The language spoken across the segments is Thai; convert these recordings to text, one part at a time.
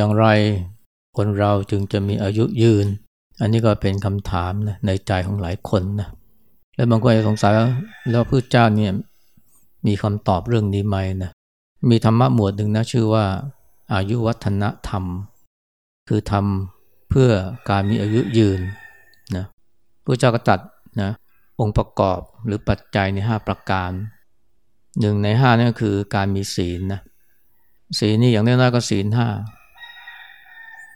อย่างไรคนเราจึงจะมีอายุยืน อันนี้ก็เป็นคำถามนะในใจของหลายคนนะแล้วบางคนจะสงสัยว่าแล้วพระเจ้าเนี่ยมีคำตอบเรื่องนี้ไหมนะมีธรรมะหมวดหนึ่งนะชื่อว่า อายุวัฒนธรรม คือทำเพื่อการมีอายุยืนนะพระเจ้าก็ตัดนะองค์ประกอบหรือปัจจัยในห้าประการหนึ่งในห้านั่นคือการมีศีลนะศีลนี่อย่างน้อยๆก็ศีลห้า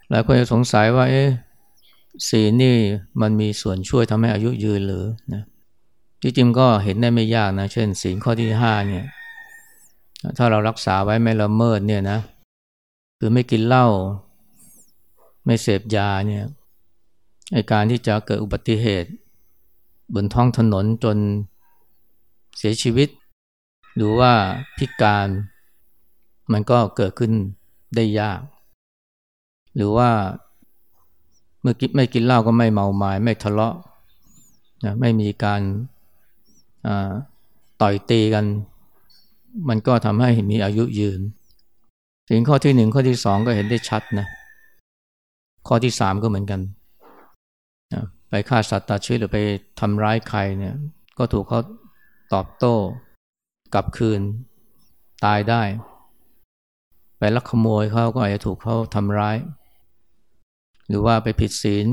หลายคนจะสงสัยว่า เอ๊ะศีลนี่มันมีส่วนช่วยทำให้อายุยืนหรือนะที่จริงก็เห็นได้ไม่ยากนะ เช่นศีลข้อที่ห้าเนี่ย ถ้าเรารักษาไว้ไม่ละเมิดเนี่ยนะ คือไม่กินเหล้าไม่เสพยาเนี่ยไอการที่จะเกิดอุบัติเหตุ บนท้องถนนจนเสียชีวิต หรือว่าพิการ มันก็เกิดขึ้นได้ยาก หรือว่าเมื่อกิไม่กินเหล้าก็ไม่เมาไมา้ไม่ทะเลาะนะไม่มีการต่อยตีกัน มันก็ทำให้มีอายุยืนสิ่งข้อที่หนึ่งข้อที่สองก็เห็นได้ชัดนะข้อที่สามก็เหมือนกันไปฆ่าสัตว์ตัดชีวิตหรือไปทำร้ายใครเนี่ยก็ถูกเขาตอบโต้กลับคืนตายได้ ไปลักขโมยเขาก็อาจจะถูกเขาทำร้าย หรือว่าไปผิดศีล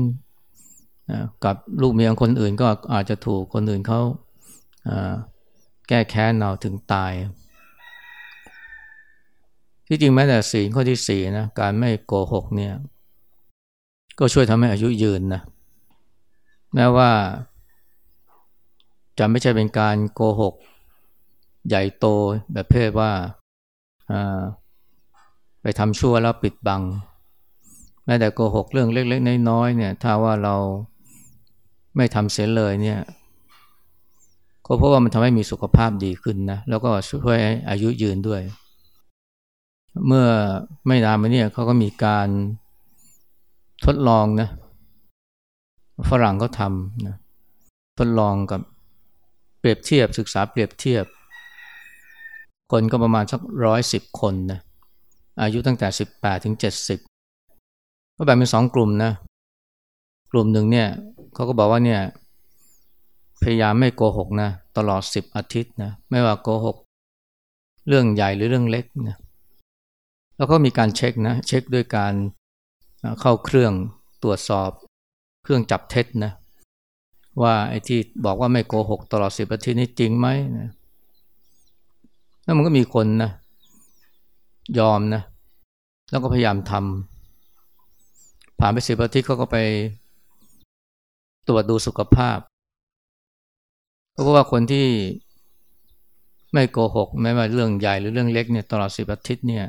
กับลูกเมียของคนอื่นก็อาจจะถูกคนอื่นเขาแก้แค้นเอาถึงตาย ที่จริงแม้แต่ศีลข้อที่สี่นะการไม่โกหกเนี่ย ก็ช่วยทำให้อายุยืนนะแม้ว่า จะไม่ใช่เป็นการโกหก ใหญ่โตแบบเพศว่าไปทำชั่วแล้วปิดบัง แม้แต่โกหกเรื่องเล็กๆน้อยๆเนี่ย ถ้าว่าเราไม่ทำเสียเลยเนี่ย ก็เพราะว่ามันทำให้มีสุขภาพดีขึ้นนะ แล้วก็ช่วยอายุยืนด้วย เมื่อไม่นานมาเนี่ยเขาก็มีการทดลองนะ ฝรั่งเขาทำนะทดลองกับเปรียบเทียบศึกษาเปรียบเทียบ คนก็ประมาณสักร้อยสิบคนนะอายุตั้งแต่สิบแปดถึงเจ็ดสิบ ก็แบ่งเป็นสองกลุ่มนะ กลุ่มหนึ่งเนี่ยเขาก็บอกว่าเนี่ยพยายามไม่โกหกนะตลอดสิบอาทิตย์นะไม่ว่าโกหก เรื่องใหญ่หรือเรื่องเล็กนะแล้วก็มีการเช็คนะเช็คด้วยการเข้าเครื่องตรวจสอบ เครื่องจับเท็จนะว่าไอ้ที่บอกว่าไม่โกหกตลอดสิบอาทิตย์นี้จริงไหมนะแล้วมันก็มีคนนะยอมนะแล้วก็พยายามทำ ผ่านไปสิบอาทิตย์เขาก็ไปตรวจดูสุขภาพเพราะว่าคนที่ไม่โกหกแม้ว่าเรื่องใหญ่หรือเรื่องเล็กเนี่ยตลอดสิบอาทิตย์เนี่ย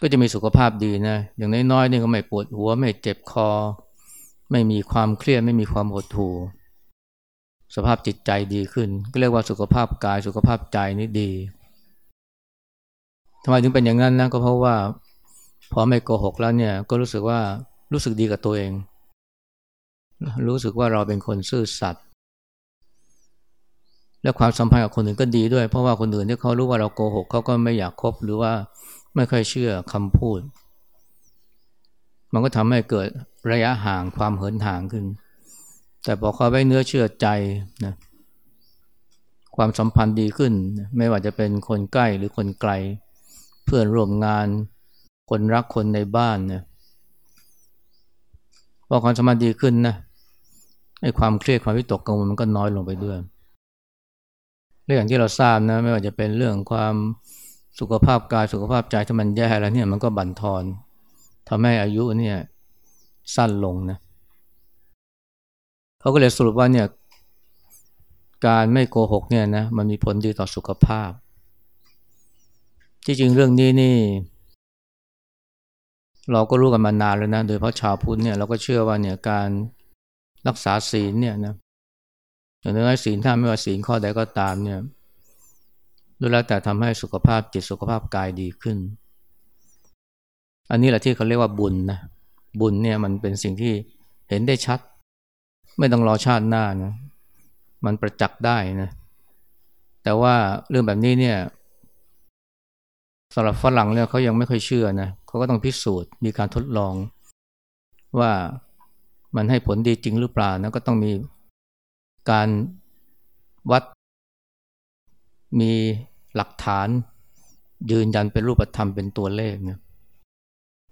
ก็จะมีสุขภาพดีนะ อย่างน้อยๆนี่ก็ไม่ปวดหัว ไม่เจ็บคอ ไม่มีความเครียดไม่มีความหดหู่สภาพจิตใจดีขึ้น ก็เรียกว่าสุขภาพกายสุขภาพใจนี่ดีทำไมถึงเป็นอย่างนั้นนะก็เพราะว่า พอไม่โกหกแล้วเนี่ยก็รู้สึกว่ารู้สึกดีกับตัวเอง รู้สึกว่าเราเป็นคนซื่อสัตย์และความสัมพันธ์กับคนอื่นก็ดีด้วย เพราะว่าคนอื่นที่เขารู้ว่าเราโกหกเขาก็ไม่อยากคบหรือว่าไม่ค่อยเชื่อคำพูด มันก็ทำให้เกิดระยะห่างความเหินห่างขึ้น แต่พอเขาไว้เนื้อเชื่อใจนะความสัมพันธ์ดีขึ้น ไม่ว่าจะเป็นคนใกล้หรือคนไกล เพื่อนร่วมงาน คนรักคนในบ้านเนี่ยพอความสมพันธ์ดีขึ้นนะไอ้ความเครียดความวิตกกังวลมันก็น้อยลงไปด้วยและอย่างที่เราทราบนะไม่ว่าจะเป็นเรื่องความสุขภาพกายสุขภาพใจถ้ามันแย่แล้วเนี่ยมันก็บั่นทอนทำให้อายุเนี่ยสั้นลงนะเขาก็เลยสรุปว่าเนี่ยการไม่โกหกเนี่ยนะมันมีผลดีต่อสุขภาพ ที่จริงเรื่องนี้นี่ เราก็รู้กันมานานแล้วนะ โดยเพราะชาวพุทธเนี่ยเราก็เชื่อว่าเนี่ยการรักษาศีลเนี่ยนะอย่างน้อยศีลถ้าไม่ว่าศีลข้อใดก็ตามเนี่ยดูแล้วแต่ทำให้สุขภาพจิตสุขภาพกายดีขึ้น อันนี้แหละที่เขาเรียกว่าบุญนะบุญเนี่ยมันเป็นสิ่งที่เห็นได้ชัด ไม่ต้องรอชาติหน้านะมันประจักษ์ได้นะแต่ว่าเรื่องแบบนี้เนี่ย สำหรับฝรั่งเนี่ยเขายังไม่ค่อยเชื่อนะเขาก็ต้องพิสูจน์มีการทดลอง ว่ามันให้ผลดีจริงหรือเปล่านะก็ต้องมีการวัด มีหลักฐาน ยืนยันเป็นรูปธรรมเป็นตัวเลขเนี่ย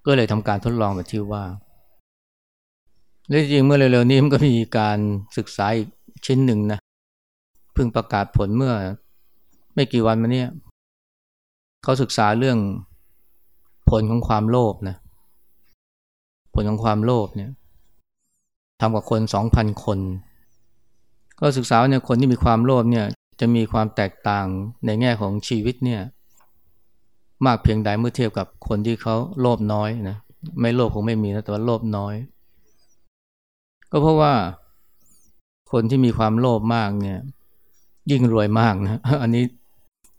ก็เลยทำการทดลองแบบที่ว่าและจริงเมื่อเร็วๆนี้มันก็มีการศึกษาอีกชิ้นหนึ่งนะเพิ่งประกาศผลเมื่อ ไม่กี่วันมาเนี้ย เขาศึกษาเรื่องผลของความโลภนะ ผลของความโลภเนี่ยทำกับคนสองพันคน ก็ศึกษาเนี่ยคนที่มีความโลภเนี่ยจะมีความแตกต่างในแง่ของชีวิตเนี่ยมากเพียงใดเมื่อเทียบกับคนที่เขาโลภน้อยนะไม่โลภคงไม่มีนะแต่ว่าโลภน้อย ก็เพราะว่าคนที่มีความโลภมากเนี่ย ยิ่งรวยมากนะ อันนี้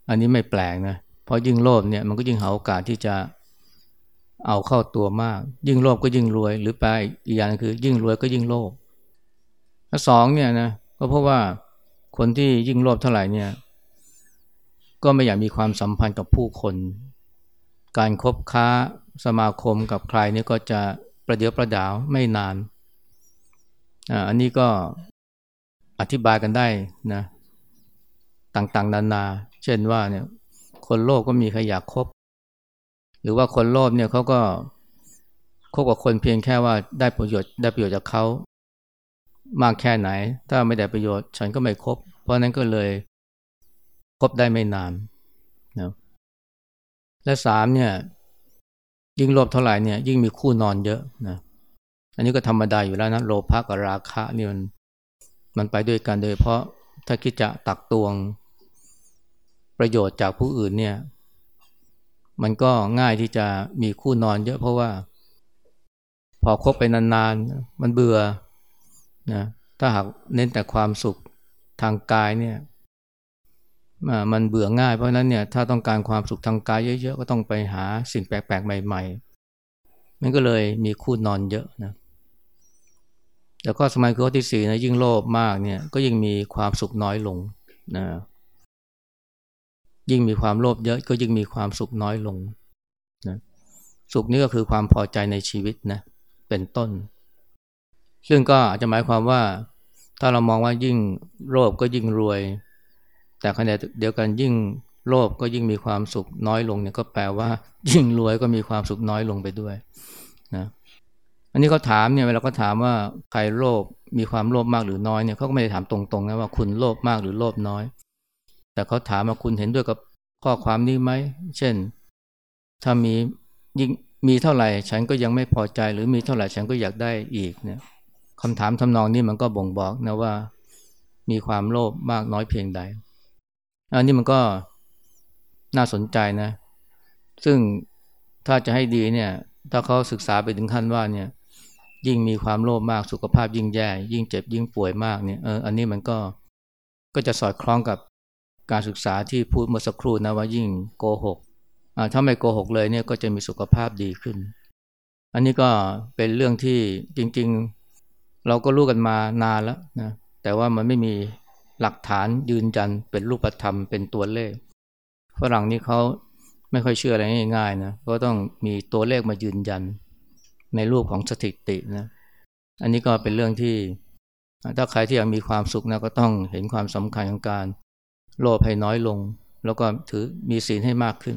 อันนี้ไม่แปลกนะเราะยิ่งโลภเนี่ยมันก็ยิ่งหาโอกาสที่จะเอาเข้าตัวมาก ยิ่งโลภก็ยิ่งรวย หรือไปอีกอย่างคือ ยิ่งรวยก็ยิ่งโลภถ้าสองเนี่ยนะก็เพราะว่าคนที่ยิ่งโลภเท่าไหร่เนี่ย ก็ไม่อยากมีความสัมพันธ์กับผู้คน การครบค้าสมาคมกับใครนี่ก็จะประเดี๋ยวประดาวไม่นานอันนี้ก็อธิบายกันได้นะต่างๆ นานา เช่นว่าเนี่ย คนโลภก็มีใครอยากคบ หรือว่าคนโลภเนี่ยเขาก็คบกับคนเพียงแค่ว่าได้ประโยชน์ได้ประโยชน์จากเขามากแค่ไหน ถ้าไม่ได้ประโยชน์ฉันก็ไม่คบ เพราะนั้นก็เลยคบได้ไม่นานนะและสามเนี่ย ยิ่งโลภเท่าไหร่เนี่ย ยิ่งมีคู่นอนเยอะนะอันนี้ก็ธรรมดาอยู่แล้วนะโลภะกับราคะนี่มันมันไปด้วยกันโดยเพราะถ้าคิดจะตักตวง ประโยชน์จากผู้อื่นเนี่ย มันก็ง่ายที่จะมีคู่นอนเยอะเพราะว่า พอคบไปนานๆ มันเบื่อนะถ้าหากเน้นแต่ความสุขทางกายเนี่ยมันเบื่อง่ายเพราะนั้นเนี่ยถ้าต้องการความสุขทางกายเยอะๆ ก็ต้องไปหาสิ่งแปลกๆ ใหม่ๆ มันก็เลยมีคู่นอนเยอะนะแล้วก็สมัยข้อที่สี่นะยิ่งโลภมากเนี่ยก็ยิ่งมีความสุขน้อยลงนะ ยิ่งมีความโลภเยอะก็ยิ่งมีความสุขน้อยลงนะสุขนี้ก็คือความพอใจในชีวิตนะเป็นต้น ซึ่งก็อาจจะหมายความว่า ถ้าเรามองว่ายิ่งโลภก็ยิ่งรวย แต่ขณะเดียวกันยิ่งโลภก็ยิ่งมีความสุขน้อยลงเนี่ยก็แปลว่า ยิ่งรวยก็มีความสุขน้อยลงไปด้วยนะอันนี้เขาถามเนี่ยเวลาเขาถามว่าใครโลภมีความโลภมากหรือน้อยเนี่ยเขาก็ไม่ได้ถามตรงๆนะว่าคุณโลภมากหรือโลภน้อย แต่เขาถามว่าคุณเห็นด้วยกับข้อความนี้ไหม เช่น ถ้ามียิ่งมีเท่าไหร่ ฉันก็ยังไม่พอใจ หรือมีเท่าไหร่ฉันก็อยากได้อีกเนี่ยคำถามทำนองนี้มันก็บ่งบอกนะว่า มีความโลภมากน้อยเพียงใด อันนี้มันก็น่าสนใจนะ ซึ่งถ้าจะให้ดีเนี่ย ถ้าเขาศึกษาไปถึงขั้นว่าเนี่ย ยิ่งมีความโลภมากสุขภาพยิ่งแย่ ยิ่งเจ็บยิ่งป่วยมากเนี่ยเอออันนี้มันก็ก็จะสอดคล้องกับ การศึกษาที่พูดเมื่อสักครู่นะว่ายิ่งโกหกถ้าไม่โกหกเลยเนี่ยก็จะมีสุขภาพดีขึ้น อันนี้ก็เป็นเรื่องที่จริงๆ เราก็รู้กันมานานแล้วนะแต่ว่ามันไม่มีหลักฐานยืนยันเป็นรูปธรรมเป็นตัวเลขฝรั่งนี่เขาไม่ค่อยเชื่ออะไรง่ายๆนะก็ต้องมีตัวเลขมายืนยันในรูปของสถิตินะอันนี้ก็เป็นเรื่องที่ถ้าใครที่อยากมีความสุขนะก็ต้องเห็นความสำคัญของการ โลภให้น้อยลง แล้วก็ถือมีศีลให้มากขึ้น